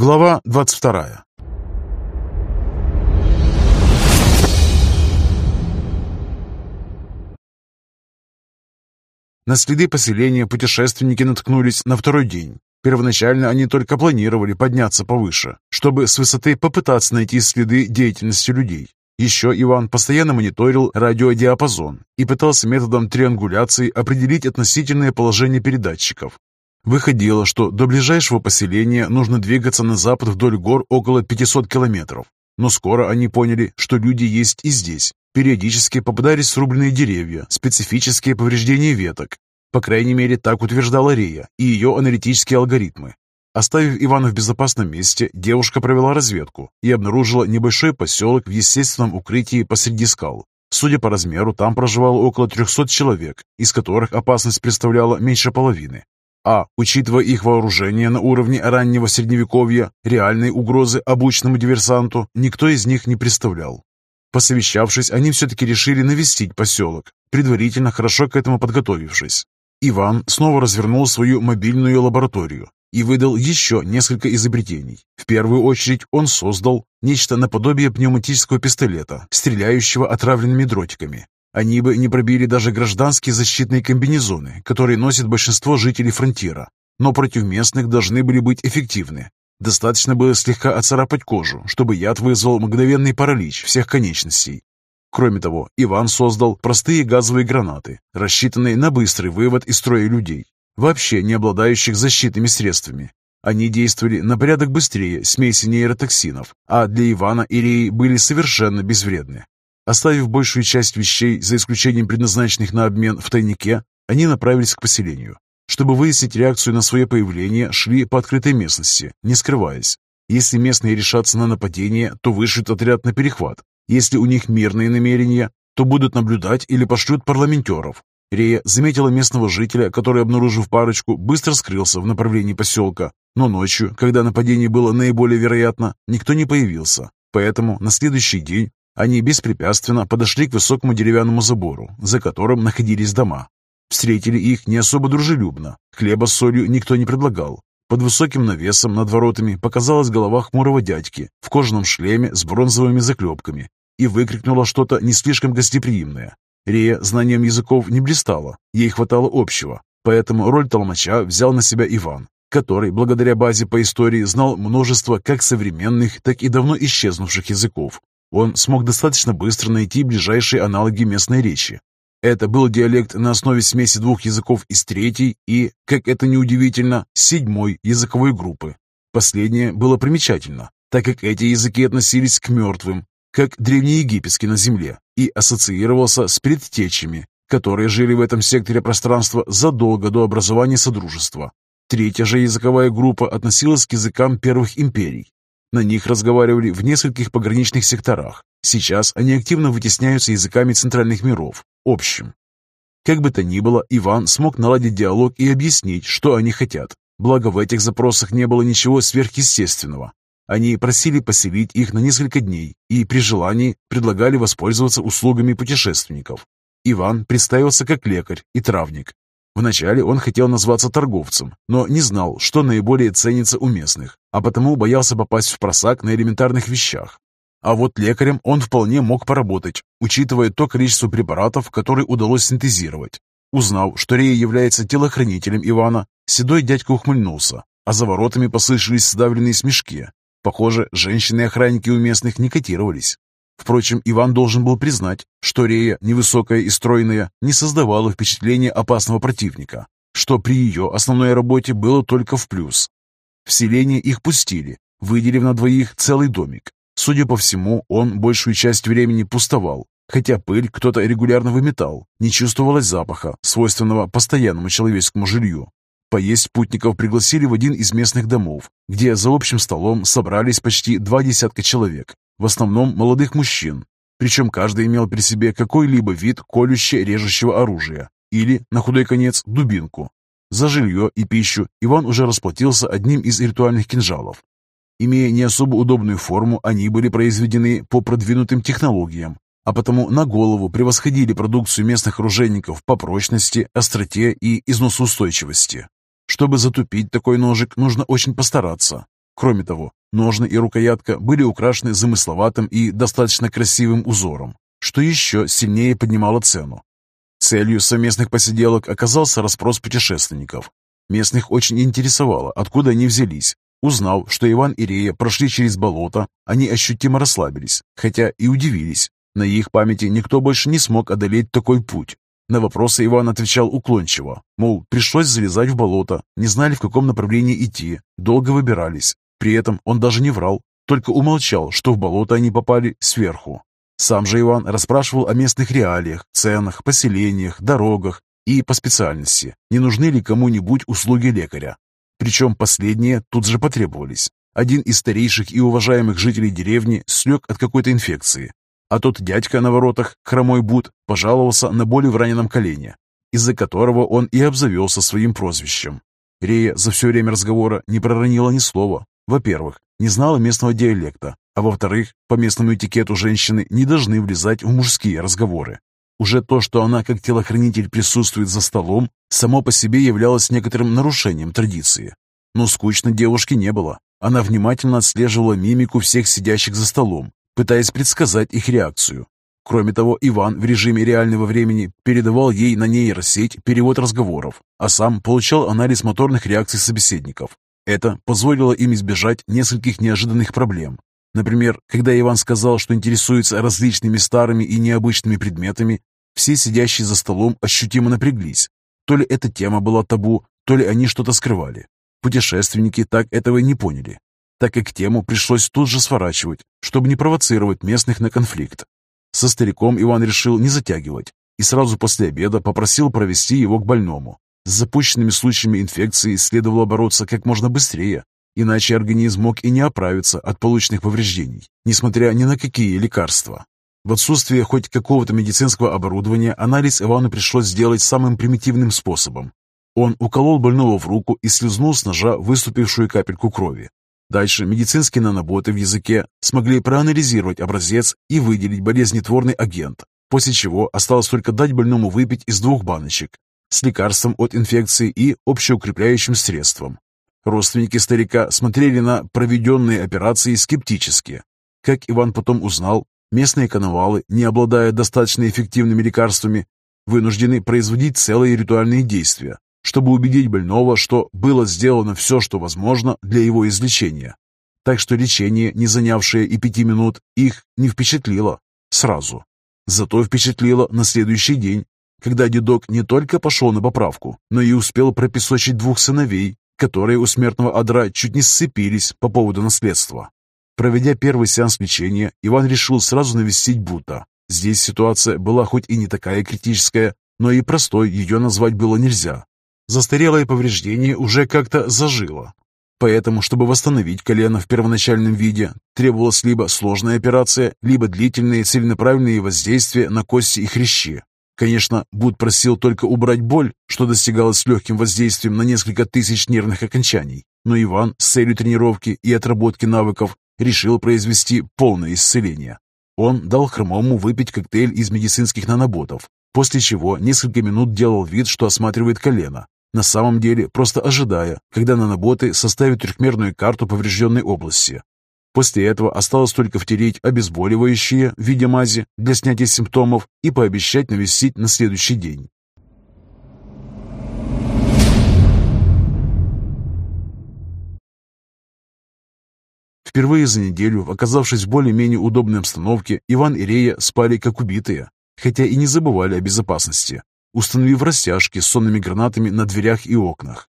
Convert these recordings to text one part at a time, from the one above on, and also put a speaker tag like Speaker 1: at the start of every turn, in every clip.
Speaker 1: Глава 22 На следы поселения путешественники наткнулись на второй день. Первоначально они только планировали подняться повыше, чтобы с высоты попытаться найти следы деятельности людей. Еще Иван постоянно мониторил радиодиапазон и пытался методом триангуляции определить относительное положение передатчиков. Выходило, что до ближайшего поселения нужно двигаться на запад вдоль гор около 500 километров. Но скоро они поняли, что люди есть и здесь, Периодически попадались срубленные деревья, специфические повреждения веток. По крайней мере, так утверждала Рия и ее аналитические алгоритмы. Оставив Ивана в безопасном месте, девушка провела разведку и обнаружила небольшой поселок в естественном укрытии посреди скал. Судя по размеру, там проживало около 300 человек, из которых опасность представляла меньше половины. А, учитывая их вооружение на уровне раннего средневековья, реальной угрозы обычному диверсанту никто из них не представлял. Посовещавшись, они все-таки решили навестить поселок, предварительно хорошо к этому подготовившись. Иван снова развернул свою мобильную лабораторию и выдал еще несколько изобретений. В первую очередь он создал нечто наподобие пневматического пистолета, стреляющего отравленными дротиками. Они бы не пробили даже гражданские защитные комбинезоны, которые носят большинство жителей фронтира, но против местных должны были быть эффективны. Достаточно было слегка оцарапать кожу, чтобы яд вызвал мгновенный паралич всех конечностей. Кроме того, Иван создал простые газовые гранаты, рассчитанные на быстрый вывод из строя людей, вообще не обладающих защитными средствами. Они действовали на порядок быстрее смеси нейротоксинов, а для Ивана и Реи были совершенно безвредны. Оставив большую часть вещей, за исключением предназначенных на обмен в тайнике, они направились к поселению. Чтобы выяснить реакцию на свое появление, шли по открытой местности, не скрываясь. Если местные решатся на нападение, то вышлют отряд на перехват. Если у них мирные намерения, то будут наблюдать или пошлют парламентеров. Рея заметила местного жителя, который, обнаружив парочку, быстро скрылся в направлении поселка. Но ночью, когда нападение было наиболее вероятно, никто не появился. Поэтому на следующий день они беспрепятственно подошли к высокому деревянному забору, за которым находились дома. Встретили их не особо дружелюбно. Хлеба с солью никто не предлагал. Под высоким навесом над воротами показалась голова хмурого дядьки в кожаном шлеме с бронзовыми заклепками и выкрикнула что-то не слишком гостеприимное. Рея знанием языков не блистала, ей хватало общего, поэтому роль толмача взял на себя Иван, который, благодаря базе по истории, знал множество как современных, так и давно исчезнувших языков. Он смог достаточно быстро найти ближайшие аналоги местной речи, это был диалект на основе смеси двух языков из третьей и, как это неудивительно, седьмой языковой группы. Последнее было примечательно, так как эти языки относились к мертвым, как древнеегипетский на Земле, и ассоциировался с предтечами, которые жили в этом секторе пространства задолго до образования Содружества. Третья же языковая группа относилась к языкам первых империй. На них разговаривали в нескольких пограничных секторах. Сейчас они активно вытесняются языками центральных миров, общим. Как бы то ни было, Иван смог наладить диалог и объяснить, что они хотят. Благо в этих запросах не было ничего сверхъестественного. Они просили поселить их на несколько дней и при желании предлагали воспользоваться услугами путешественников. Иван представился как лекарь и травник. Вначале он хотел назваться торговцем, но не знал, что наиболее ценится у местных, а потому боялся попасть в просак на элементарных вещах. А вот лекарем он вполне мог поработать, учитывая то количество препаратов, которые удалось синтезировать. Узнав, что Рея является телохранителем Ивана, седой дядька ухмыльнулся, а за воротами послышались сдавленные смешки. Похоже, женщины-охранники у местных не котировались. Впрочем, Иван должен был признать, что Рея, невысокая и стройная, не создавала впечатления опасного противника, что при ее основной работе было только в плюс. В селение их пустили, выделив на двоих целый домик, Судя по всему, он большую часть времени пустовал, хотя пыль кто-то регулярно выметал, не чувствовалось запаха, свойственного постоянному человеческому жилью. Поесть путников пригласили в один из местных домов, где за общим столом собрались почти два десятка человек, в основном молодых мужчин, причем каждый имел при себе какой-либо вид колюще-режущего оружия или, на худой конец, дубинку. За жилье и пищу Иван уже расплатился одним из ритуальных кинжалов, Имея не особо удобную форму, они были произведены по продвинутым технологиям, а потому на голову превосходили продукцию местных оружейников по прочности, остроте и износоустойчивости. Чтобы затупить такой ножик, нужно очень постараться. Кроме того, ножны и рукоятка были украшены замысловатым и достаточно красивым узором, что еще сильнее поднимало цену. Целью совместных посиделок оказался расспрос путешественников. Местных очень интересовало, откуда они взялись. Узнав, что Иван и Рея прошли через болото, они ощутимо расслабились, хотя и удивились. На их памяти никто больше не смог одолеть такой путь. На вопросы Иван отвечал уклончиво, мол, пришлось залезать в болото, не знали, в каком направлении идти, долго выбирались. При этом он даже не врал, только умолчал, что в болото они попали сверху. Сам же Иван расспрашивал о местных реалиях, ценах, поселениях, дорогах и по специальности, не нужны ли кому-нибудь услуги лекаря. Причем последние тут же потребовались. Один из старейших и уважаемых жителей деревни слег от какой-то инфекции, а тот дядька на воротах, хромой Бут, пожаловался на боли в раненом колене, из-за которого он и обзавелся своим прозвищем. Рея за все время разговора не проронила ни слова. Во-первых, не знала местного диалекта, а во-вторых, по местному этикету женщины не должны влезать в мужские разговоры. Уже то, что она как телохранитель присутствует за столом, само по себе являлось некоторым нарушением традиции. Но скучно девушке не было. Она внимательно отслеживала мимику всех сидящих за столом, пытаясь предсказать их реакцию. Кроме того, Иван в режиме реального времени передавал ей на нейросеть перевод разговоров, а сам получал анализ моторных реакций собеседников. Это позволило им избежать нескольких неожиданных проблем. Например, когда Иван сказал, что интересуется различными старыми и необычными предметами, все сидящие за столом ощутимо напряглись. То ли эта тема была табу, то ли они что-то скрывали. Путешественники так этого не поняли так как тему пришлось тут же сворачивать, чтобы не провоцировать местных на конфликт. Со стариком Иван решил не затягивать и сразу после обеда попросил провести его к больному. С запущенными случаями инфекции следовало бороться как можно быстрее, иначе организм мог и не оправиться от полученных повреждений, несмотря ни на какие лекарства. В отсутствие хоть какого-то медицинского оборудования анализ Ивану пришлось сделать самым примитивным способом. Он уколол больного в руку и слезнул с ножа выступившую капельку крови. Дальше медицинские наноботы в языке смогли проанализировать образец и выделить болезнетворный агент, после чего осталось только дать больному выпить из двух баночек с лекарством от инфекции и общеукрепляющим средством. Родственники старика смотрели на проведенные операции скептически. Как Иван потом узнал, местные коновалы, не обладая достаточно эффективными лекарствами, вынуждены производить целые ритуальные действия, чтобы убедить больного, что было сделано все, что возможно для его излечения. Так что лечение, не занявшее и пяти минут, их не впечатлило сразу. Зато впечатлило на следующий день, когда дедок не только пошел на поправку, но и успел пропесочить двух сыновей, которые у смертного адра чуть не сцепились по поводу наследства. Проведя первый сеанс лечения, Иван решил сразу навестить Бута. Здесь ситуация была хоть и не такая критическая, но и простой ее назвать было нельзя. Застарелое повреждение уже как-то зажило. Поэтому, чтобы восстановить колено в первоначальном виде, требовалась либо сложная операция, либо длительные целенаправленные воздействия на кости и хрящи. Конечно, Буд просил только убрать боль, что достигалось легким воздействием на несколько тысяч нервных окончаний. Но Иван с целью тренировки и отработки навыков решил произвести полное исцеление. Он дал хромому выпить коктейль из медицинских наноботов, после чего несколько минут делал вид, что осматривает колено, на самом деле просто ожидая, когда наноботы составят трехмерную карту поврежденной области. После этого осталось только втереть обезболивающие в виде мази для снятия симптомов и пообещать навестить на следующий день. Впервые за неделю, оказавшись в более-менее удобной обстановке, Иван и Рея спали как убитые, хотя и не забывали о безопасности установив растяжки с сонными гранатами на дверях и окнах.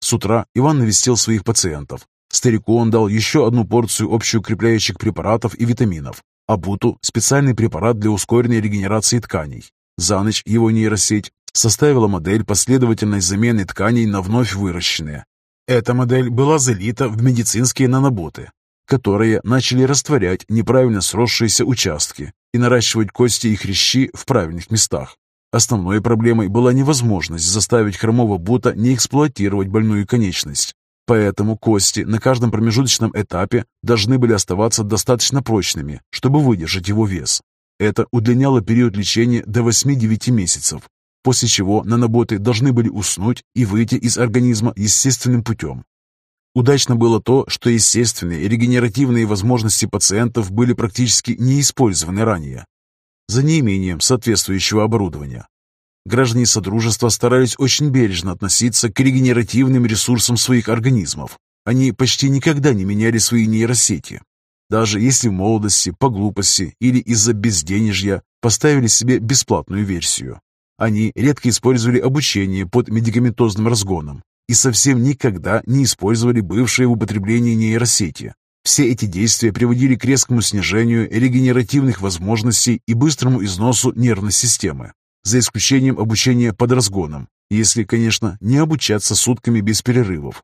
Speaker 1: С утра Иван навестил своих пациентов. Старику он дал еще одну порцию общеукрепляющих препаратов и витаминов, а Буту – специальный препарат для ускоренной регенерации тканей. За ночь его нейросеть составила модель последовательной замены тканей на вновь выращенные. Эта модель была залита в медицинские наноботы, которые начали растворять неправильно сросшиеся участки и наращивать кости и хрящи в правильных местах. Основной проблемой была невозможность заставить хромого бута не эксплуатировать больную конечность. Поэтому кости на каждом промежуточном этапе должны были оставаться достаточно прочными, чтобы выдержать его вес. Это удлиняло период лечения до 8-9 месяцев, после чего наноботы должны были уснуть и выйти из организма естественным путем. Удачно было то, что естественные регенеративные возможности пациентов были практически не использованы ранее, за неимением соответствующего оборудования. Граждане Содружества старались очень бережно относиться к регенеративным ресурсам своих организмов. Они почти никогда не меняли свои нейросети. Даже если в молодости, по глупости или из-за безденежья поставили себе бесплатную версию. Они редко использовали обучение под медикаментозным разгоном и совсем никогда не использовали бывшие в употреблении нейросети. Все эти действия приводили к резкому снижению регенеративных возможностей и быстрому износу нервной системы, за исключением обучения под разгоном, если, конечно, не обучаться сутками без перерывов.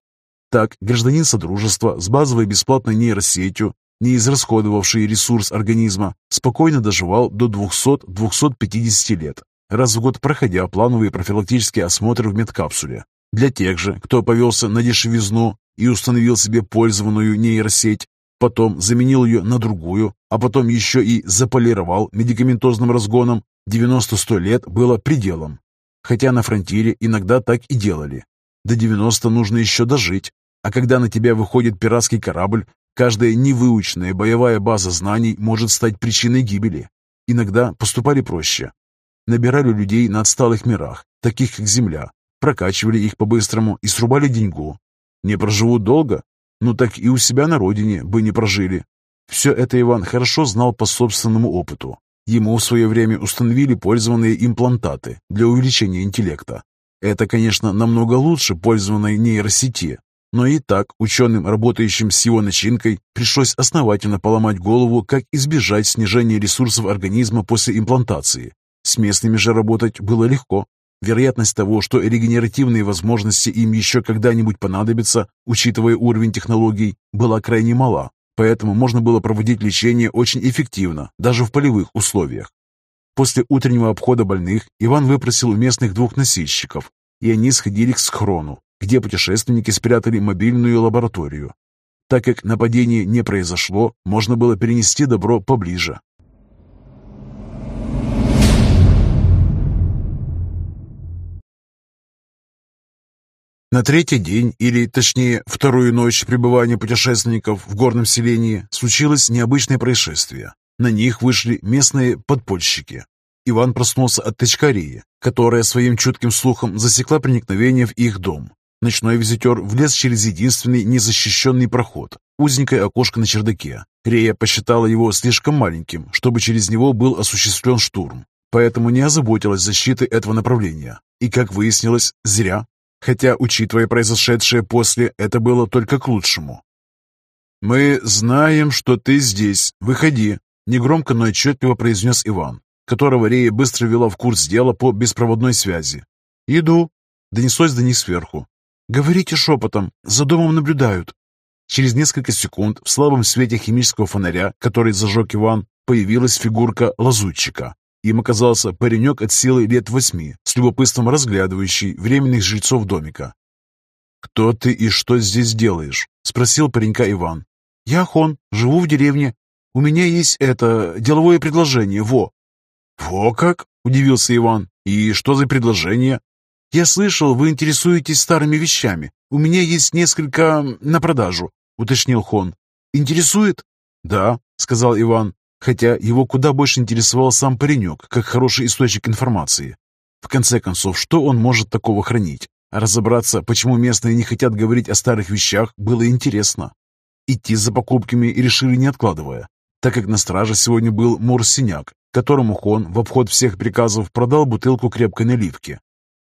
Speaker 1: Так, гражданин Содружества с базовой бесплатной нейросетью, не израсходовавший ресурс организма, спокойно доживал до 200-250 лет, раз в год проходя плановые профилактические осмотры в медкапсуле, для тех же, кто повелся на дешевизну и установил себе пользованную нейросеть, потом заменил ее на другую, а потом еще и заполировал медикаментозным разгоном, 90-100 лет было пределом. Хотя на фронтире иногда так и делали. До 90 нужно еще дожить, а когда на тебя выходит пиратский корабль, каждая невыученная боевая база знаний может стать причиной гибели. Иногда поступали проще. Набирали людей на отсталых мирах, таких как Земля, прокачивали их по-быстрому и срубали деньгу. Не проживут долго? Ну так и у себя на родине бы не прожили. Все это Иван хорошо знал по собственному опыту. Ему в свое время установили пользованные имплантаты для увеличения интеллекта. Это, конечно, намного лучше пользованной нейросети, но и так ученым, работающим с его начинкой, пришлось основательно поломать голову, как избежать снижения ресурсов организма после имплантации. С местными же работать было легко. Вероятность того, что регенеративные возможности им еще когда-нибудь понадобятся, учитывая уровень технологий, была крайне мала, поэтому можно было проводить лечение очень эффективно, даже в полевых условиях. После утреннего обхода больных Иван выпросил у местных двух носильщиков, и они сходили к схрону, где путешественники спрятали мобильную лабораторию. Так как нападение не произошло, можно было перенести добро поближе, На третий день, или точнее вторую ночь пребывания путешественников в горном селении, случилось необычное происшествие. На них вышли местные подпольщики. Иван проснулся от тычкарии, которая своим чутким слухом засекла проникновение в их дом. Ночной визитер влез через единственный незащищенный проход, узенькое окошко на чердаке. Рея посчитала его слишком маленьким, чтобы через него был осуществлен штурм, поэтому не озаботилась защитой этого направления. И, как выяснилось, зря хотя, учитывая произошедшее после, это было только к лучшему. «Мы знаем, что ты здесь. Выходи», — негромко, но отчетливо произнес Иван, которого Рея быстро вела в курс дела по беспроводной связи. «Иду», — донеслось до них сверху. «Говорите шепотом, за домом наблюдают». Через несколько секунд в слабом свете химического фонаря, который зажег Иван, появилась фигурка лазутчика. Им оказался паренек от силы лет восьми, с любопытством разглядывающий временных жильцов домика. «Кто ты и что здесь делаешь?» — спросил паренька Иван. «Я Хон, живу в деревне. У меня есть это, деловое предложение, во». «Во как?» — удивился Иван. «И что за предложение?» «Я слышал, вы интересуетесь старыми вещами. У меня есть несколько на продажу», — уточнил Хон. «Интересует?» «Да», — сказал Иван хотя его куда больше интересовал сам паренек, как хороший источник информации. В конце концов, что он может такого хранить? Разобраться, почему местные не хотят говорить о старых вещах, было интересно. Идти за покупками решили не откладывая, так как на страже сегодня был Мор-Синяк, которому Хон в обход всех приказов продал бутылку крепкой наливки.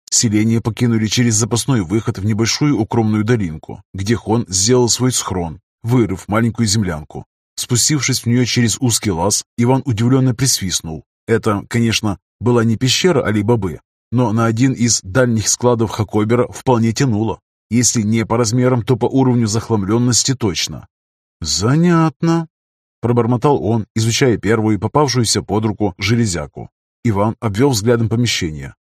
Speaker 1: Селение покинули через запасной выход в небольшую укромную долинку, где Хон сделал свой схрон, вырыв маленькую землянку, Спустившись в нее через узкий лаз, Иван удивленно присвистнул. Это, конечно, была не пещера Али-Бабы, но на один из дальних складов Хакобера вполне тянуло. Если не по размерам, то по уровню захламленности точно. «Занятно», — пробормотал он, изучая первую попавшуюся под руку железяку. Иван обвел взглядом помещение.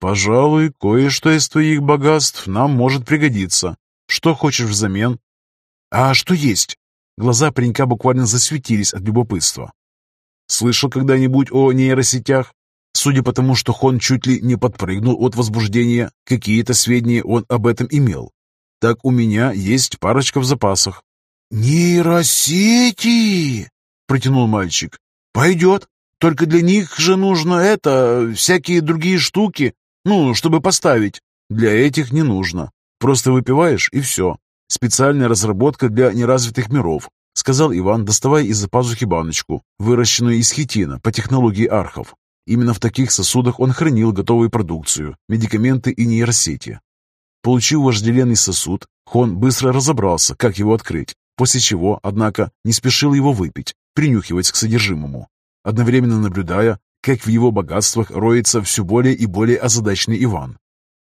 Speaker 1: «Пожалуй, кое-что из твоих богатств нам может пригодиться. Что хочешь взамен?» «А что есть?» Глаза паренька буквально засветились от любопытства. «Слышал когда-нибудь о нейросетях?» Судя по тому, что Хон чуть ли не подпрыгнул от возбуждения, какие-то сведения он об этом имел. так у меня есть парочка в запасах».
Speaker 2: «Нейросети!» — протянул мальчик. «Пойдет. Только для них же нужно это, всякие другие штуки, ну, чтобы поставить».
Speaker 1: «Для этих не нужно. Просто выпиваешь и все. Специальная разработка для неразвитых миров», — сказал Иван, доставая из-за пазухи баночку, выращенную из хитина по технологии архов. Именно в таких сосудах он хранил готовую продукцию, медикаменты и нейросети. Получив вожделенный сосуд, Хон быстро разобрался, как его открыть, после чего, однако, не спешил его выпить, принюхиваясь к содержимому, одновременно наблюдая, как в его богатствах роется все более и более озадаченный Иван.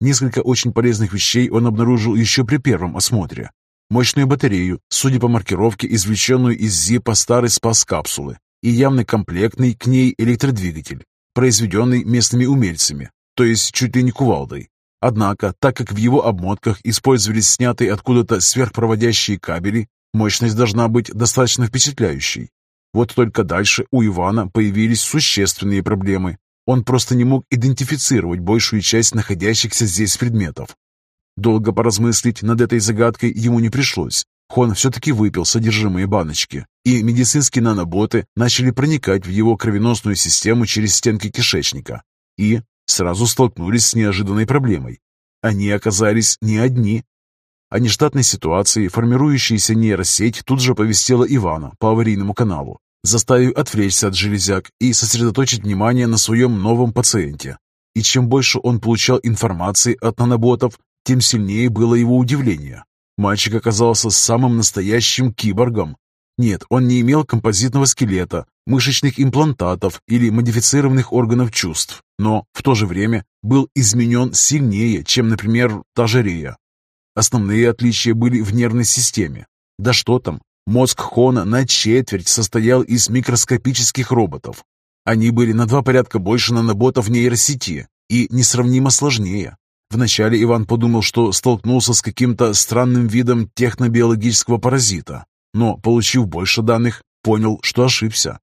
Speaker 1: Несколько очень полезных вещей он обнаружил еще при первом осмотре. Мощную батарею, судя по маркировке, извлеченную из ЗИПа старой спас-капсулы, и явно комплектный к ней электродвигатель, произведенный местными умельцами, то есть чуть ли не кувалдой. Однако, так как в его обмотках использовались снятые откуда-то сверхпроводящие кабели, мощность должна быть достаточно впечатляющей. Вот только дальше у Ивана появились существенные проблемы. Он просто не мог идентифицировать большую часть находящихся здесь предметов. Долго поразмыслить над этой загадкой ему не пришлось. Хон все-таки выпил содержимое баночки, и медицинские наноботы начали проникать в его кровеносную систему через стенки кишечника. И сразу столкнулись с неожиданной проблемой. Они оказались не одни. О нештатной ситуации формирующаяся нейросеть тут же повестила Ивана по аварийному каналу, заставив отвлечься от железяк и сосредоточить внимание на своем новом пациенте. И чем больше он получал информации от наноботов, тем сильнее было его удивление. Мальчик оказался самым настоящим киборгом. Нет, он не имел композитного скелета, мышечных имплантатов или модифицированных органов чувств, но в то же время был изменен сильнее, чем, например, та же Рея. Основные отличия были в нервной системе. Да что там, мозг Хона на четверть состоял из микроскопических роботов. Они были на два порядка больше наноботов нейросети и несравнимо сложнее. Вначале Иван подумал, что столкнулся с каким-то странным видом технобиологического паразита, но, получив больше данных, понял, что ошибся.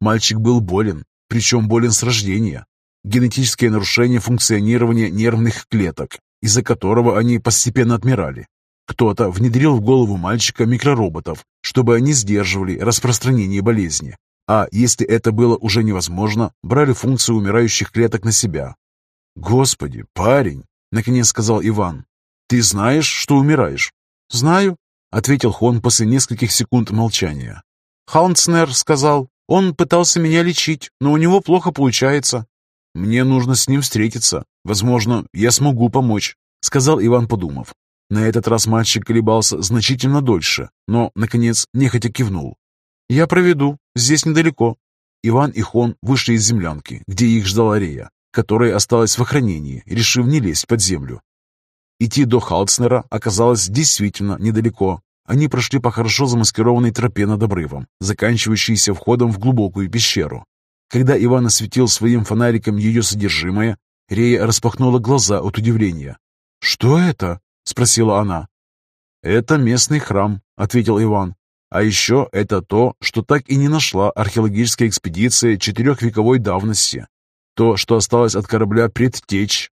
Speaker 1: Мальчик был болен, причем болен с рождения. Генетическое нарушение функционирования нервных клеток, из-за которого они постепенно отмирали. Кто-то внедрил в голову мальчика микророботов, чтобы они сдерживали распространение болезни. А если это было уже невозможно, брали функцию умирающих клеток на себя. «Господи, парень!» Наконец сказал Иван. «Ты знаешь, что умираешь?»
Speaker 2: «Знаю», — ответил Хон после нескольких секунд молчания. «Хаунцнер сказал, он пытался меня лечить, но у него плохо получается».
Speaker 1: «Мне нужно с ним встретиться. Возможно, я смогу помочь», — сказал Иван, подумав. На этот раз мальчик колебался значительно дольше, но, наконец, нехотя кивнул.
Speaker 2: «Я проведу. Здесь недалеко». Иван и Хон вышли из землянки, где их ждала Рея которая осталась в охранении, решив не лезть под землю. Идти до Халцнера оказалось действительно недалеко. Они прошли по хорошо замаскированной тропе над обрывом, заканчивающейся входом в глубокую пещеру. Когда Иван осветил своим фонариком ее содержимое, Рея распахнула глаза от удивления. «Что это?» — спросила она.
Speaker 1: «Это местный храм», — ответил Иван. «А еще это то, что так и не нашла археологическая экспедиция четырехвековой давности. То, что осталось от корабля «Предтечь».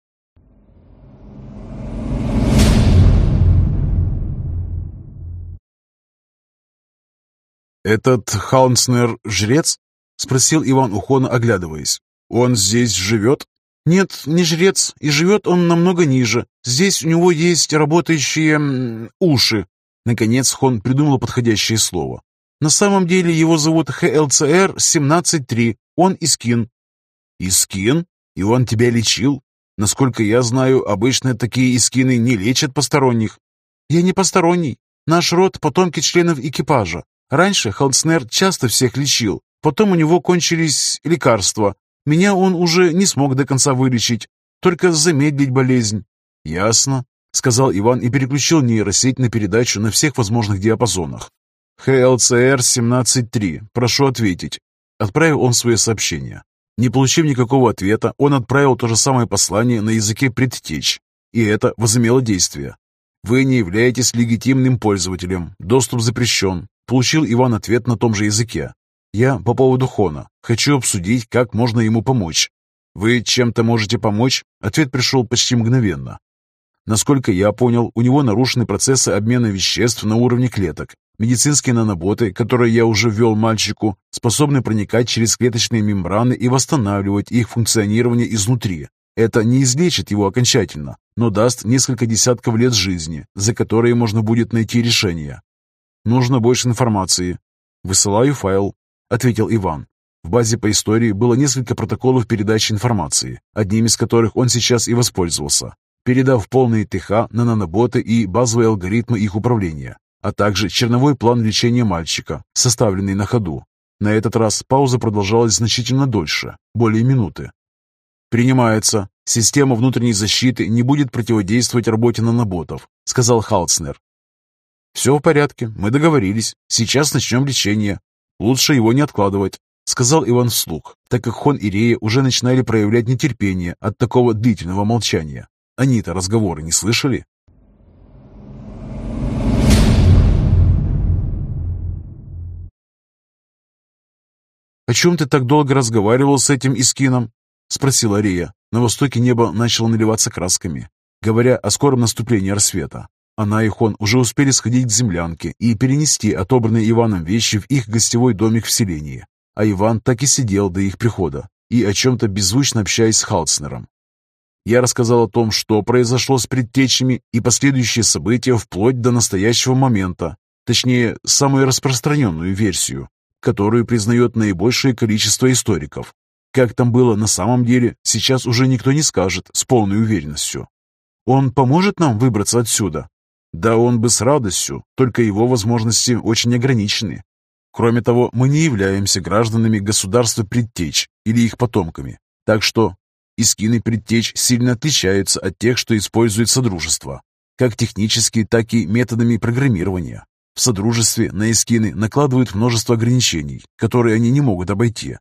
Speaker 1: «Этот Хаунснер жрец?» — спросил Иван Ухона, оглядываясь. «Он здесь живет?»
Speaker 2: «Нет, не жрец, и живет он намного ниже. Здесь у него есть работающие... уши». Наконец Хон придумал подходящее слово. «На самом деле его зовут ХЛЦР-17-3. Он Искин.
Speaker 1: «Искин? И он тебя лечил? Насколько я знаю, обычно такие искины не лечат посторонних».
Speaker 2: «Я не посторонний. Наш род — потомки членов экипажа. Раньше Халдснер часто всех лечил, потом у него кончились лекарства. Меня он уже не смог до конца вылечить, только замедлить болезнь».
Speaker 1: «Ясно», — сказал Иван и переключил нейросеть на передачу на всех возможных диапазонах. «ХЛЦР-17-3, прошу ответить». Отправил он свое сообщение. Не получив никакого ответа, он отправил то же самое послание на языке предтеч, и это возымело действие. «Вы не являетесь легитимным пользователем. Доступ запрещен». Получил Иван ответ на том же языке. «Я по поводу Хона. Хочу обсудить, как можно ему помочь». «Вы чем-то можете помочь?» Ответ пришел почти мгновенно.
Speaker 2: Насколько я понял, у него нарушены процессы обмена веществ на уровне клеток. Медицинские наноботы, которые я уже ввел мальчику, способны проникать через клеточные мембраны и восстанавливать их функционирование изнутри. Это не излечит его окончательно, но даст несколько десятков лет жизни, за которые можно будет найти решение. Нужно больше информации. Высылаю файл, ответил Иван. В базе по истории было несколько протоколов передачи информации, одним из которых он сейчас и воспользовался, передав полные ТХ на наноботы и базовые алгоритмы их управления, а также черновой план лечения мальчика, составленный на ходу. На этот раз пауза продолжалась значительно дольше, более минуты. «Принимается. Система внутренней защиты не будет противодействовать работе наноботов», сказал Халцнер. «Все в порядке, мы договорились. Сейчас начнем лечение. Лучше его не откладывать сказал Иван вслух, так как Хон и Рея уже начинали проявлять нетерпение от такого длительного молчания. Они-то разговоры не слышали. «О чем ты так долго разговаривал с этим Искином?» — спросила Рея. На востоке небо начало наливаться красками, говоря о скором наступлении рассвета. Она и Хон уже успели сходить к землянке и перенести отобранные Иваном вещи в их гостевой домик в селении а Иван так и сидел до их прихода и о чем-то беззвучно общаясь с Халцнером. Я рассказал о том, что произошло с предтечами и последующие события вплоть до настоящего момента, точнее, самую распространенную версию, которую признает наибольшее количество историков. Как там было на самом деле, сейчас уже никто не скажет с полной уверенностью. Он поможет нам выбраться отсюда? Да он бы с радостью, только его возможности очень ограничены. Кроме того, мы не являемся гражданами государства предтеч или их потомками, так что искины предтеч сильно отличаются от тех, что использует Содружество, как технически, так и методами программирования. В Содружестве на искины накладывают множество ограничений, которые они не могут обойти.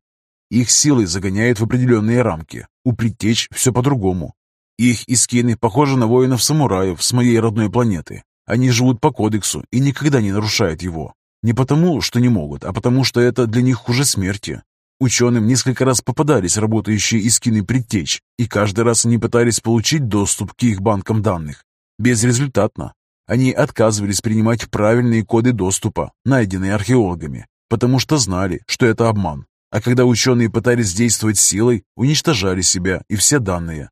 Speaker 2: Их силы загоняют в определенные рамки. У предтеч все по-другому. Их искины похожи на воинов-самураев с моей родной планеты. Они живут по кодексу и никогда не нарушают его. Не потому, что не могут, а потому, что это для них хуже смерти. Ученым несколько раз попадались работающие искины предтеч, и каждый раз они пытались получить доступ к их банкам данных. Безрезультатно. Они отказывались принимать правильные коды доступа, найденные археологами, потому что знали, что это обман. А когда ученые пытались действовать силой, уничтожали себя и все данные.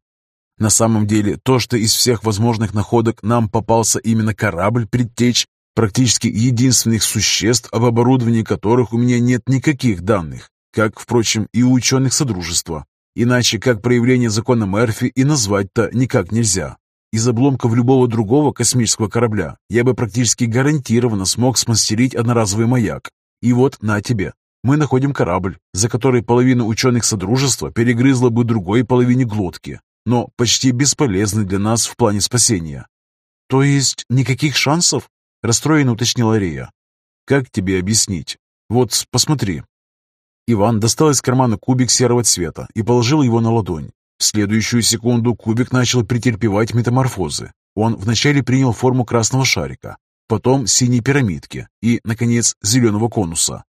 Speaker 2: На самом деле, то, что из всех возможных находок нам попался именно корабль предтеч, практически единственных существ, об оборудовании которых у меня нет никаких данных, как, впрочем, и у ученых Содружества. Иначе как проявление закона Мерфи и назвать-то никак нельзя. Из обломков любого другого космического корабля я бы практически гарантированно смог смастерить одноразовый маяк. И вот на тебе. Мы находим корабль, за который половина ученых Содружества перегрызла бы другой половине глотки, но почти бесполезный для нас в плане спасения. То есть никаких шансов? Расстроенно уточнила Рия. «Как тебе объяснить? Вот, посмотри». Иван достал из кармана кубик серого цвета и положил его на ладонь. В следующую секунду кубик начал претерпевать метаморфозы. Он вначале принял форму красного шарика, потом синей пирамидки и, наконец, зеленого конуса.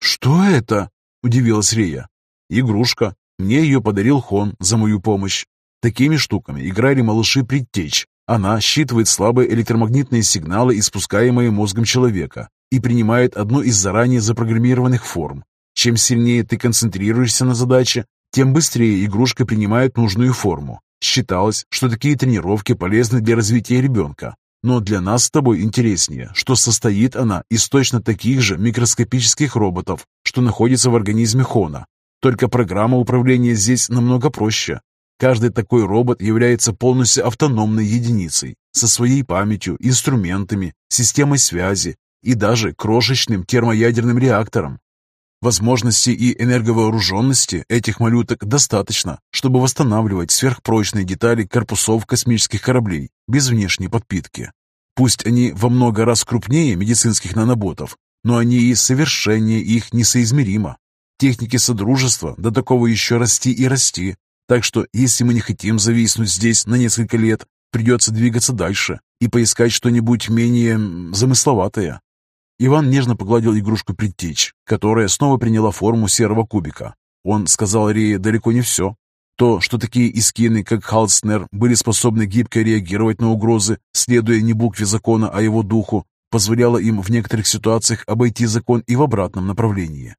Speaker 2: «Что это?» – удивилась Рея. «Игрушка. Мне ее подарил Хон за мою помощь. Такими штуками играли малыши предтеч, она считывает слабые электромагнитные сигналы, испускаемые мозгом человека, и принимает одну из заранее запрограммированных форм. Чем сильнее ты концентрируешься на задаче, тем быстрее игрушка принимает нужную форму. Считалось, что такие тренировки полезны для развития ребенка. Но для нас с тобой интереснее, что состоит она из точно таких же микроскопических роботов, что находятся в организме Хона. Только программа управления здесь намного проще. Каждый такой робот является полностью автономной единицей, со своей памятью, инструментами, системой связи и даже крошечным термоядерным реактором. Возможности и энерговооруженности этих малюток достаточно, чтобы восстанавливать сверхпрочные детали корпусов космических кораблей без внешней подпитки. Пусть они во много раз крупнее медицинских наноботов, но они и совершеннее их несоизмеримо. Техники Содружества до такого еще расти и расти, так что, если мы не хотим зависнуть здесь на несколько лет, придется двигаться дальше и поискать что-нибудь менее замысловатое. Иван нежно погладил игрушку предтечь, которая снова приняла форму серого кубика. Он сказал Рее далеко не все. То, что такие искины, как Халстнер, были способны гибко реагировать на угрозы, следуя не букве закона, а его духу, позволяло им в некоторых ситуациях обойти закон и в обратном направлении.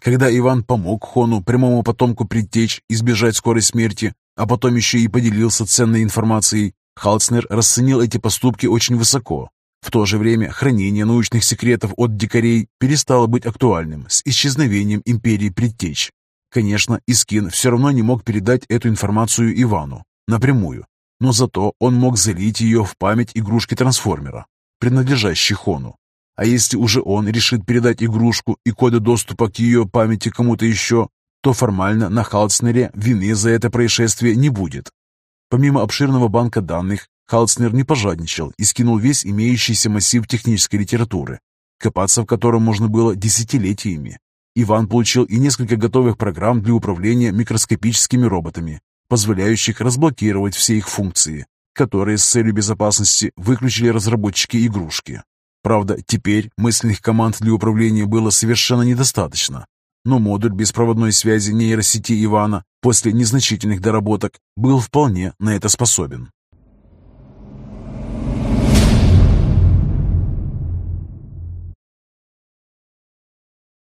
Speaker 2: Когда Иван помог Хону, прямому потомку предтеч, избежать скорой смерти, а потом еще и поделился ценной информацией, Халцнер расценил эти поступки очень высоко. В то же время хранение научных секретов от дикарей перестало быть актуальным с исчезновением империи предтеч. Конечно, Искин все равно не мог передать эту информацию Ивану напрямую, но зато он мог залить ее в память игрушки трансформера, принадлежащей Хону. А если уже он решит передать игрушку и коды доступа к ее памяти кому-то еще, то формально на Халцнере вины за это происшествие не будет. Помимо обширного банка данных, Халцнер не пожадничал и скинул весь имеющийся массив технической литературы, копаться в котором можно было десятилетиями. Иван получил и несколько готовых программ для управления микроскопическими роботами, позволяющих разблокировать все их функции, которые с целью безопасности выключили разработчики игрушки. Правда, теперь мысленных команд для управления было совершенно недостаточно, но модуль беспроводной связи нейросети Ивана после незначительных доработок был вполне на это способен.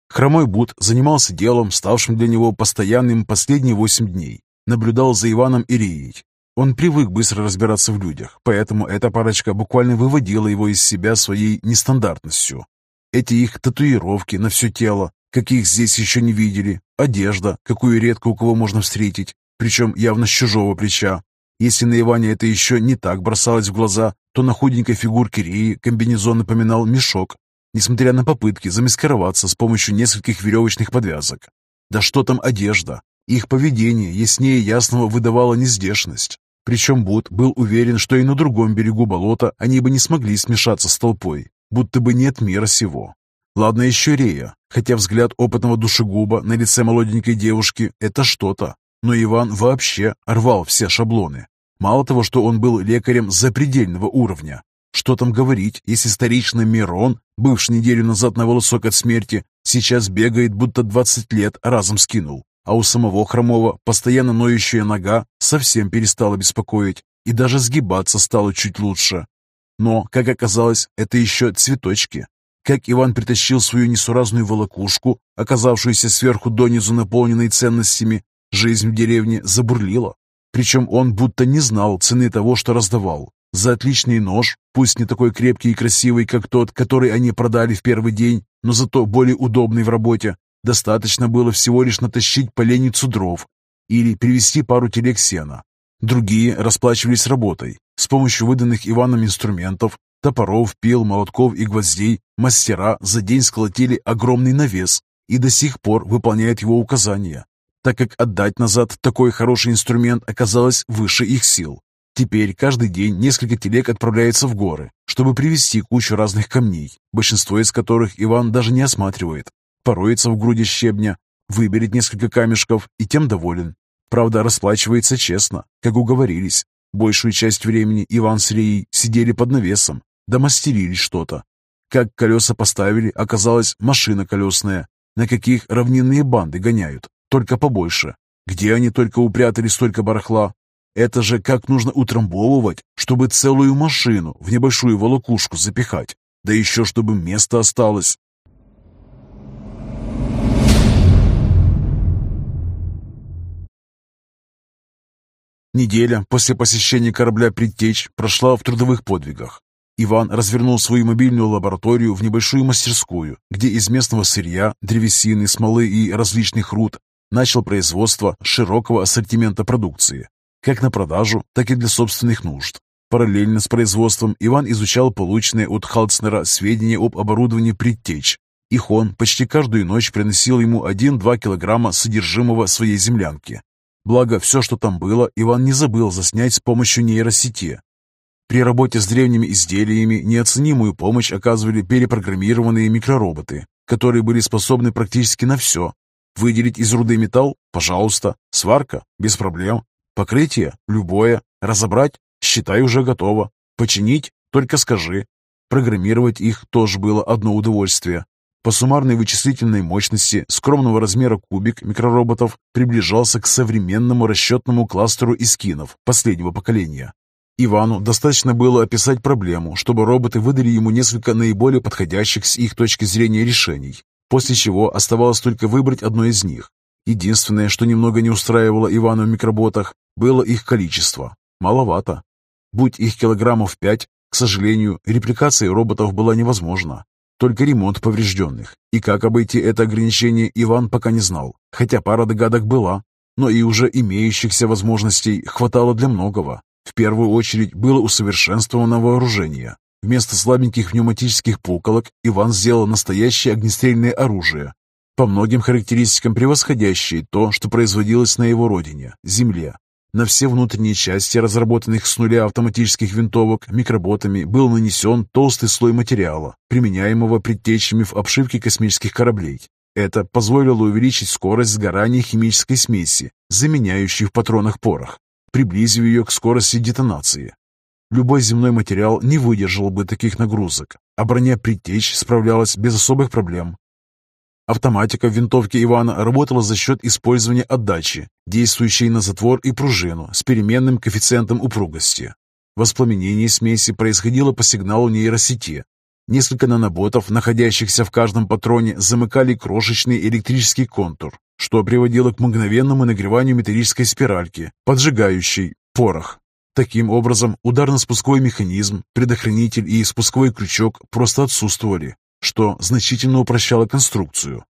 Speaker 2: Хромой Бут занимался делом, ставшим для него постоянным последние восемь дней. Наблюдал за Иваном и Рией. Он привык быстро разбираться в людях, поэтому эта парочка буквально выводила его из себя своей нестандартностью. Эти их татуировки на все тело, каких здесь еще не видели, одежда, какую редко у кого можно встретить, причем явно с чужого плеча. Если на Иване это еще не так бросалось в глаза, то на худенькой фигурке Рии комбинезон напоминал мешок несмотря на попытки замаскироваться с помощью нескольких веревочных подвязок. Да что там одежда? Их поведение яснее ясного выдавало нездешность. Причем Бут был уверен, что и на другом берегу болота они бы не смогли смешаться с толпой, будто бы нет мира сего. Ладно еще Рея, хотя взгляд опытного душегуба на лице молоденькой девушки – это что-то. Но Иван вообще рвал все шаблоны. Мало того, что он был лекарем запредельного уровня, что там говорить, если старичный Мирон, бывший неделю назад на волосок от смерти, сейчас бегает, будто 20 лет разом скинул, а у самого Хромова постоянно ноющая нога совсем перестала беспокоить и даже сгибаться стало чуть лучше. Но, как оказалось, это еще цветочки. Как Иван притащил свою несуразную волокушку, оказавшуюся сверху донизу наполненной ценностями, жизнь в деревне забурлила. Причем он будто не знал цены того, что раздавал. За отличный нож, пусть не такой крепкий и красивый, как тот, который они продали в первый день, но зато более удобный в работе, достаточно было всего лишь натащить поленницу дров или привезти пару телег сена. Другие расплачивались работой. С помощью выданных Иваном инструментов, топоров, пил, молотков и гвоздей, мастера за день сколотили огромный навес и до сих пор выполняют его указания, так как отдать назад такой хороший инструмент оказалось выше их сил. Теперь каждый день несколько телег отправляется в горы, чтобы привезти кучу разных камней, большинство из которых Иван даже не осматривает. Пороется в груди щебня, выберет несколько камешков и тем доволен. Правда, расплачивается честно, как уговорились. Большую часть времени Иван с Реей сидели под навесом, да мастерили что-то. Как колеса поставили, оказалась машина колесная, на каких равнинные банды гоняют, только побольше. Где они только упрятали столько барахла, это же как нужно утрамбовывать, чтобы целую машину в небольшую волокушку запихать. Да еще чтобы место осталось. Неделя после посещения корабля «Предтечь» прошла в трудовых подвигах. Иван развернул свою мобильную лабораторию в небольшую мастерскую, где из местного сырья, древесины, смолы и различных руд начал производство широкого ассортимента продукции как на продажу, так и для собственных нужд. Параллельно с производством Иван изучал полученные от Халцнера сведения об оборудовании предтеч. Их он почти каждую ночь приносил ему 1-2 килограмма содержимого своей землянки. Благо, все, что там было, Иван не забыл заснять с помощью нейросети. При работе с древними изделиями неоценимую помощь оказывали перепрограммированные микророботы, которые были способны практически на все. Выделить из руды металл? Пожалуйста. Сварка? Без проблем. Покрытие? Любое. Разобрать? Считай, уже готово. Починить? Только скажи. Программировать их тоже было одно удовольствие. По суммарной вычислительной мощности скромного размера кубик микророботов приближался к современному расчетному кластеру искинов последнего поколения. Ивану достаточно было описать проблему, чтобы роботы выдали ему несколько наиболее подходящих с их точки зрения решений, после чего оставалось только выбрать одно из них. Единственное, что немного не устраивало Ивана в микроботах, было их количество. Маловато. Будь их килограммов пять, к сожалению, репликация роботов была невозможна только ремонт поврежденных. И как обойти это ограничение Иван пока не знал, хотя пара догадок была, но и уже имеющихся возможностей хватало для многого. В первую очередь было усовершенствовано вооружение. Вместо слабеньких пневматических пуколок Иван сделал настоящее огнестрельное оружие, по многим характеристикам превосходящее то, что производилось на его родине, Земле. На все внутренние части разработанных с нуля автоматических винтовок микроботами был нанесен толстый слой материала, применяемого предтечами в обшивке космических кораблей. Это позволило увеличить скорость сгорания химической смеси, заменяющей в патронах порох, приблизив ее к скорости детонации. Любой земной материал не выдержал бы таких нагрузок, а броня предтеч справлялась без особых проблем, Автоматика в винтовке Ивана работала за счет использования отдачи, действующей на затвор и пружину с переменным коэффициентом упругости. Воспламенение смеси происходило по сигналу нейросети. Несколько наноботов, находящихся в каждом патроне, замыкали крошечный электрический контур, что приводило к мгновенному нагреванию металлической спиральки, поджигающей порох. Таким образом, ударно-спусковой механизм, предохранитель и спусковой крючок просто отсутствовали, что значительно упрощало конструкцию.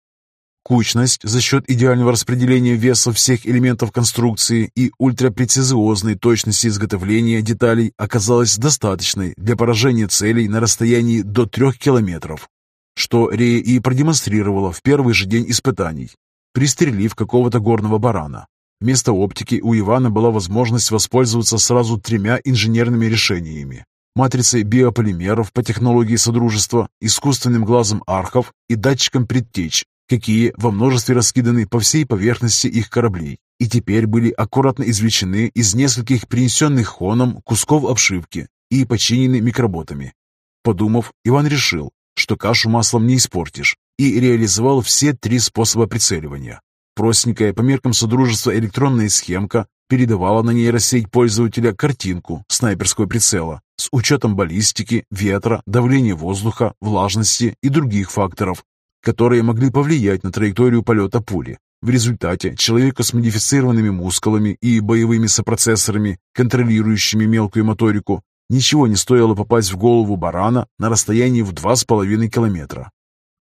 Speaker 2: Кучность за счет идеального распределения веса всех элементов конструкции и ультрапрецизиозной точности изготовления деталей оказалась достаточной для поражения целей на расстоянии до 3 километров, что Рея и продемонстрировала в первый же день испытаний, пристрелив какого-то горного барана. Вместо оптики у Ивана была возможность воспользоваться сразу тремя инженерными решениями матрицей биополимеров по технологии Содружества, искусственным глазом архов и датчиком предтеч, какие во множестве раскиданы по всей поверхности их кораблей и теперь были аккуратно извлечены из нескольких принесенных хоном кусков обшивки и починены микроботами. Подумав, Иван решил, что кашу маслом не испортишь, и реализовал все три способа прицеливания. Простенькая по меркам Содружества электронная схемка передавала на нейросеть пользователя картинку снайперского прицела с учетом баллистики, ветра, давления воздуха, влажности и других факторов, которые могли повлиять на траекторию полета пули. В результате человека с модифицированными мускулами и боевыми сопроцессорами, контролирующими мелкую моторику, ничего не стоило попасть в голову барана на расстоянии в 2,5 километра.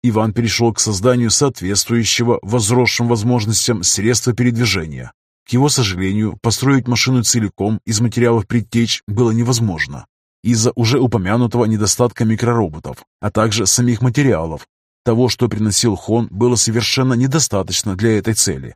Speaker 2: Иван перешел к созданию соответствующего возросшим возможностям средства передвижения. К его сожалению, построить машину целиком из материалов предтеч было невозможно из-за уже упомянутого недостатка микророботов, а также самих материалов. Того, что приносил Хон, было совершенно недостаточно для этой цели.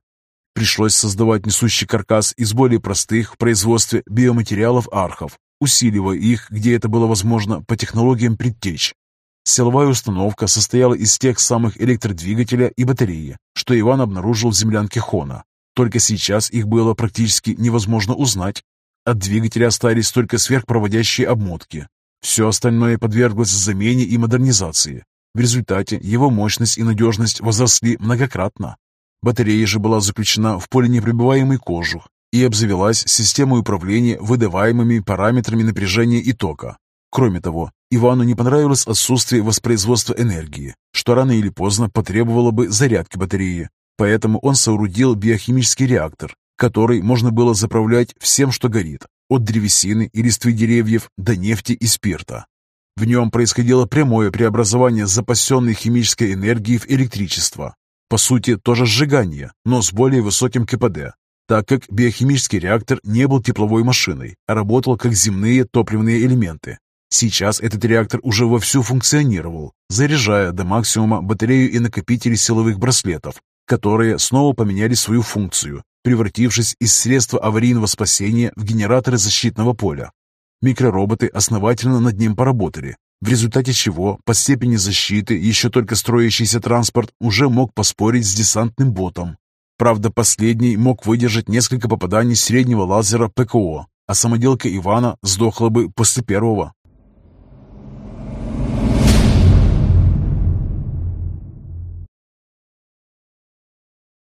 Speaker 2: Пришлось создавать несущий каркас из более простых в производстве биоматериалов архов, усиливая их, где это было возможно, по технологиям предтеч. Силовая установка состояла из тех самых электродвигателя и батареи, что Иван обнаружил в землянке Хона. Только сейчас их было практически невозможно узнать. От двигателя остались только сверхпроводящие обмотки. Все остальное подверглось замене и модернизации. В результате его мощность и надежность возросли многократно. Батарея же была заключена в поленепробиваемый кожух и обзавелась системой управления выдаваемыми параметрами напряжения и тока. Кроме того, Ивану не понравилось отсутствие воспроизводства энергии, что рано или поздно потребовало бы зарядки батареи. Поэтому он соорудил биохимический реактор, который можно было заправлять всем, что горит, от древесины и листвы деревьев до нефти и спирта. В нем происходило прямое преобразование запасенной химической энергии в электричество. По сути, тоже сжигание, но с более высоким КПД, так как биохимический реактор не был тепловой машиной, а работал как земные топливные элементы. Сейчас этот реактор уже вовсю функционировал, заряжая до максимума батарею и накопители силовых браслетов, которые снова поменяли свою функцию, превратившись из средства аварийного спасения в генераторы защитного поля. Микророботы основательно над ним поработали, в результате чего по степени защиты еще только строящийся транспорт уже мог поспорить с десантным ботом. Правда, последний мог выдержать несколько попаданий среднего лазера ПКО, а самоделка Ивана сдохла бы после первого.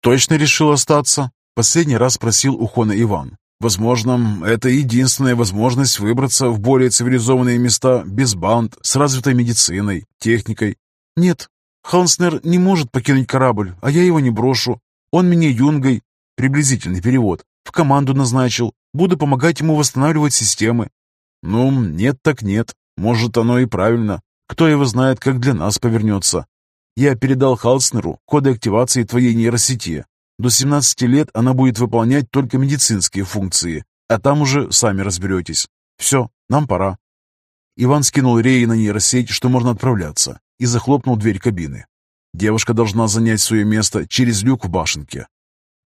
Speaker 1: Точно решил остаться?» Последний раз спросил у Хона Иван. «Возможно, это единственная возможность выбраться в более цивилизованные места без банд, с развитой медициной, техникой». «Нет, Ханснер не может покинуть корабль, а я его не брошу. Он меня юнгой, приблизительный перевод, в команду назначил. Буду помогать ему восстанавливать системы». «Ну, нет так нет. Может, оно и правильно. Кто его знает, как для нас повернется. Я передал Халснеру коды активации твоей нейросети. До 17 лет она будет выполнять только медицинские функции, а там уже сами разберетесь. Все, нам пора». Иван скинул Реи на нейросеть, что можно отправляться, и захлопнул дверь кабины. Девушка должна занять свое место через люк в башенке.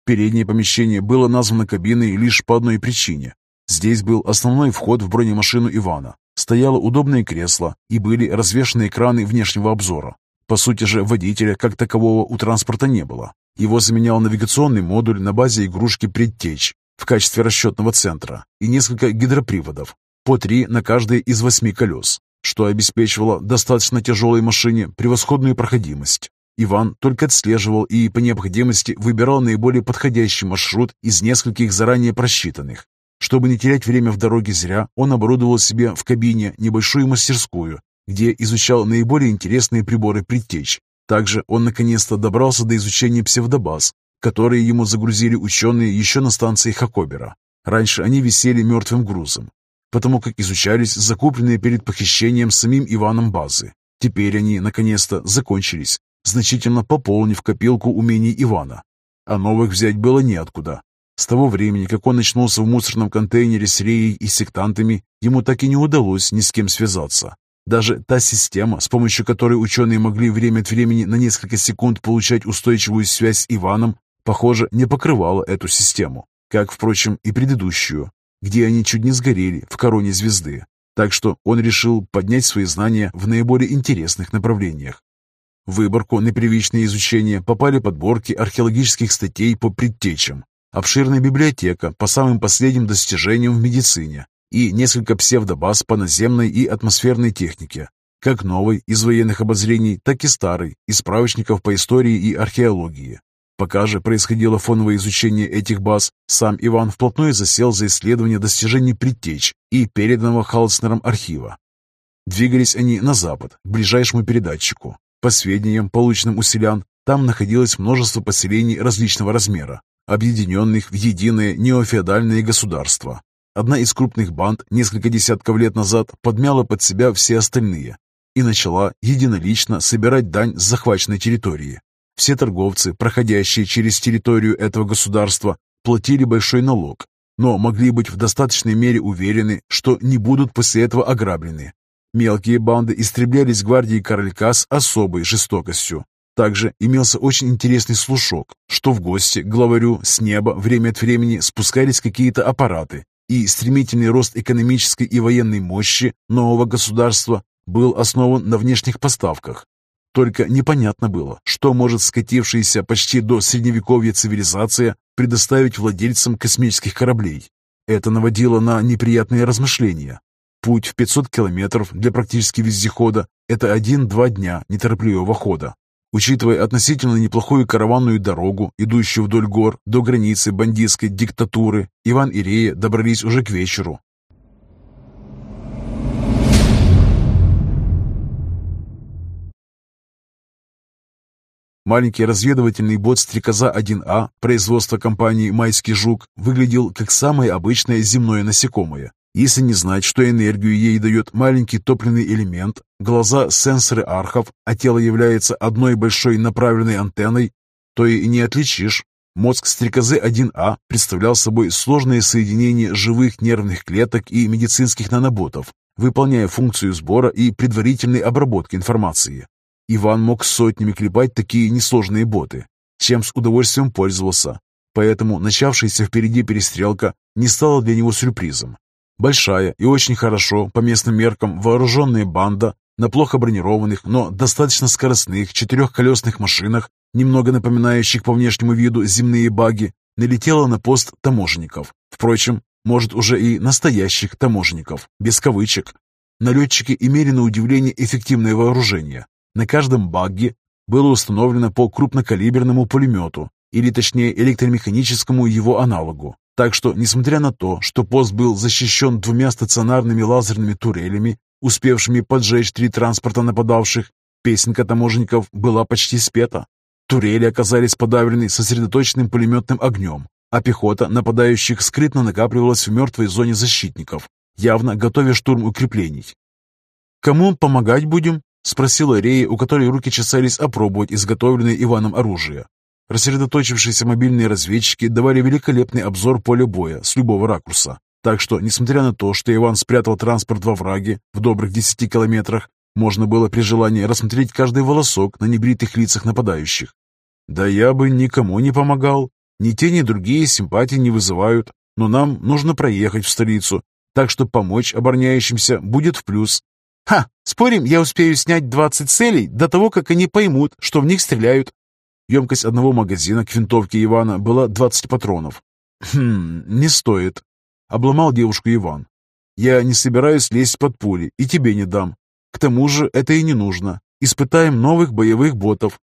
Speaker 1: Переднее помещение было названо кабиной лишь по одной причине. Здесь был основной вход в бронемашину Ивана. Стояло удобное кресло и были развешаны экраны внешнего обзора. По сути же, водителя как такового у транспорта не было. Его заменял навигационный модуль на базе игрушки «Предтечь» в качестве расчетного центра и несколько гидроприводов, по три на каждое из восьми колес, что обеспечивало достаточно тяжелой машине превосходную проходимость. Иван только отслеживал и по необходимости выбирал наиболее подходящий маршрут из нескольких заранее просчитанных. Чтобы не терять время в дороге зря, он оборудовал себе в кабине небольшую мастерскую, где изучал наиболее интересные приборы предтеч также он наконец-то добрался до изучения псевдобаз, которые ему загрузили ученые еще на станции Хакобера. Раньше они висели мертвым грузом, потому как изучались закупленные перед похищением самим Иваном базы. Теперь они, наконец-то, закончились, значительно пополнив копилку умений Ивана. А новых взять было неоткуда. С того времени, как он очнулся в мусорном контейнере с Реей и сектантами, ему так и не удалось ни с кем связаться. Даже та система, с помощью которой ученые могли время от времени на несколько секунд получать устойчивую связь с Иваном, похоже, не покрывала эту систему, как, впрочем, и предыдущую, где они чуть не сгорели в короне звезды. Так что он решил поднять свои знания в наиболее интересных направлениях. В выборку на первичное изучение попали подборки археологических статей по предтечам, обширная библиотека по самым последним достижениям в медицине, и несколько псевдобаз по наземной и атмосферной технике, как новой из военных обозрений, так и старой, из справочников по истории и археологии. Пока же происходило фоновое изучение этих баз, сам Иван вплотную засел за исследование достижений предтеч и переданного Халснером архива. Двигались они на запад, к ближайшему передатчику. По сведениям, полученным у селян, там находилось множество поселений различного размера, объединенных в единое неофеодальное государство, Одна из крупных банд несколько десятков лет назад подмяла под себя все остальные и начала единолично собирать дань с захваченной территории. Все торговцы, проходящие через территорию этого государства, платили большой налог, но могли быть в достаточной мере уверены, что не будут после этого ограблены. Мелкие банды истреблялись гвардией королька с особой жестокостью. Также имелся очень интересный слушок, что в гости к главарю с неба время от времени спускались какие-то аппараты, и стремительный рост экономической и военной мощи нового государства был основан на внешних поставках. Только непонятно было, что может скатившаяся почти до средневековья цивилизация предоставить владельцам космических кораблей. Это наводило на неприятные размышления. Путь в 500 километров для практически вездехода – это один-два дня неторопливого хода. Учитывая относительно неплохую караванную дорогу, идущую вдоль гор до границы бандитской диктатуры, Иван и Рея добрались уже к вечеру. Маленький разведывательный бот «Стрекоза-1А» производства компании «Майский жук» выглядел как самое обычное земное насекомое, если не знать, что энергию ей дает маленький топливный элемент, глаза – сенсоры архов, а тело является одной большой направленной антенной, то и не отличишь. Мозг стрекозы 1А представлял собой сложное соединение живых нервных клеток и медицинских наноботов, выполняя функцию сбора и предварительной обработки информации. Иван мог сотнями клепать такие несложные боты, чем с удовольствием пользовался, поэтому начавшаяся впереди перестрелка не стала для него сюрпризом. Большая и очень хорошо, по местным меркам, вооруженная банда на плохо бронированных, но достаточно скоростных четырехколесных машинах, немного напоминающих по внешнему виду земные баги, налетела на пост таможенников. Впрочем, может уже и настоящих таможенников, без кавычек. Налетчики имели на удивление эффективное вооружение. На каждом багге было установлено по крупнокалиберному пулемету, или точнее электромеханическому его аналогу. Так что, несмотря на то, что пост был защищен двумя стационарными лазерными турелями, успевшими поджечь три транспорта нападавших, песенка таможенников была почти спета. Турели оказались подавлены сосредоточенным пулеметным огнем, а пехота нападающих скрытно накапливалась в мертвой зоне защитников, явно готовя штурм укреплений. «Кому помогать будем?» — спросила Рея, у которой руки чесались опробовать изготовленное Иваном оружие. Рассредоточившиеся мобильные разведчики давали великолепный обзор поля боя с любого ракурса. Так что, несмотря на то, что Иван спрятал транспорт во враге в добрых 10 километрах, можно было при желании рассмотреть каждый волосок на небритых лицах нападающих. Да я бы никому не помогал. Ни те, ни другие симпатии не вызывают. Но нам нужно проехать в столицу, так что помочь обороняющимся будет в плюс. Ха! Спорим, я успею снять 20 целей до того, как они поймут, что в них стреляют. Емкость одного магазина к винтовке Ивана была 20 патронов. «Хм, не стоит», — обломал девушку Иван. «Я не собираюсь лезть под пули и тебе не дам. К тому же это и не нужно. Испытаем новых боевых ботов».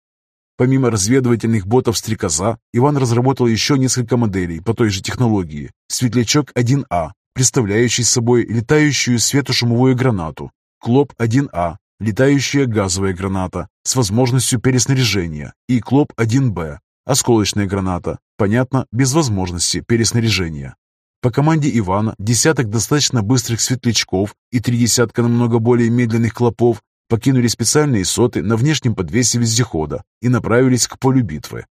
Speaker 1: Помимо разведывательных ботов «Стрекоза», Иван разработал еще несколько моделей по той же технологии. Светлячок 1А, представляющий собой летающую светошумовую гранату. Клоп-1А, летающая газовая граната с возможностью переснаряжения, и Клоп-1Б, осколочная граната, понятно, без возможности переснаряжения. По команде Ивана десяток достаточно быстрых светлячков и три десятка намного более медленных клопов покинули специальные соты на внешнем подвесе вездехода и направились к полю битвы.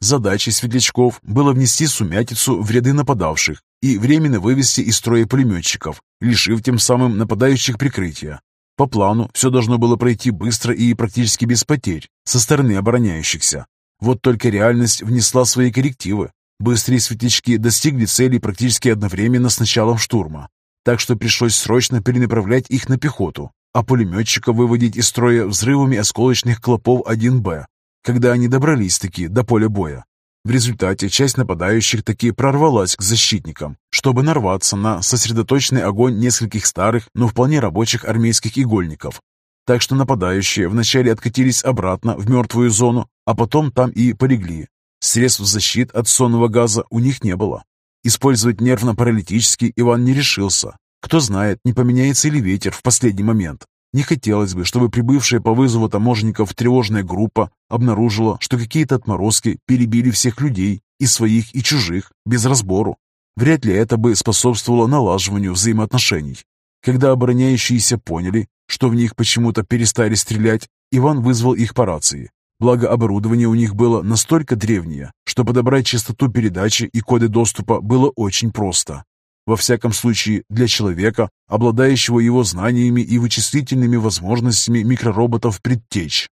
Speaker 1: Задачей светлячков было внести сумятицу в ряды нападавших и временно вывести из строя пулеметчиков, лишив тем самым нападающих прикрытия. По плану все должно было пройти быстро и практически без потерь со стороны обороняющихся. Вот только реальность внесла свои коррективы. Быстрые светлячки достигли цели практически одновременно с началом штурма, так что пришлось срочно перенаправлять их на пехоту, а пулеметчика выводить из строя взрывами осколочных клопов 1Б, когда они добрались-таки до поля боя. В результате часть нападающих таки прорвалась к защитникам, чтобы нарваться на сосредоточенный огонь нескольких старых, но вполне рабочих армейских игольников. Так что нападающие вначале откатились обратно в мертвую зону, а потом там и полегли. Средств защит от сонного газа у них не было. Использовать нервно-паралитический Иван не решился. Кто знает, не поменяется ли ветер в последний момент. Не хотелось бы, чтобы прибывшая по вызову таможенников тревожная группа обнаружила, что какие-то отморозки перебили всех людей, и своих, и чужих, без разбору. Вряд ли это бы способствовало налаживанию взаимоотношений. Когда обороняющиеся поняли, что в них почему-то перестали стрелять, Иван вызвал их по рации. Благо оборудование у них было настолько древнее, что подобрать частоту передачи и коды доступа было очень просто. Во всяком случае, для человека, обладающего его знаниями и вычислительными возможностями микророботов предтеч.